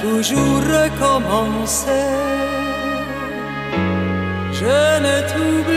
toujours recommencer. Je ne t'oublie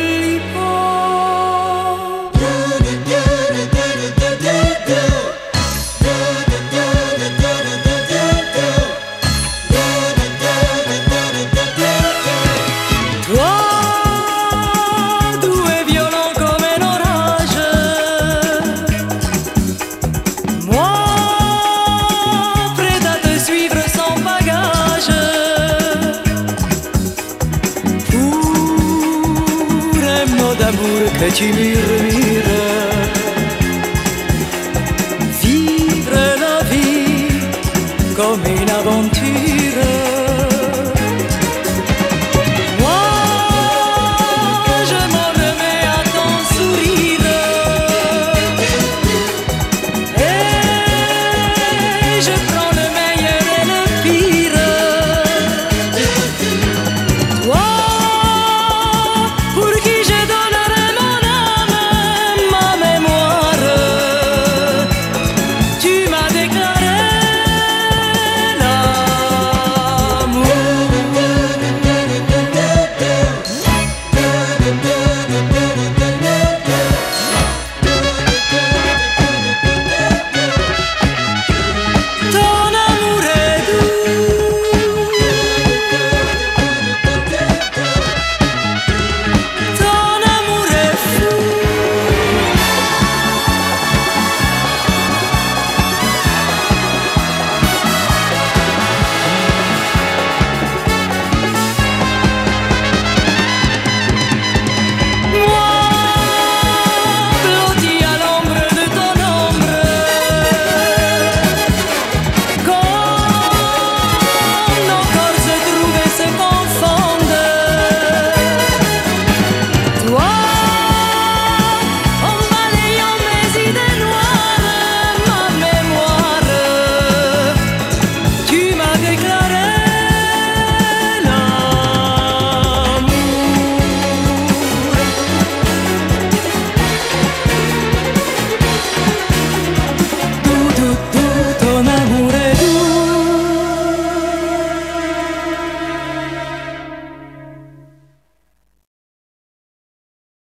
que tu murmures. Vivre la vie comme une aventure.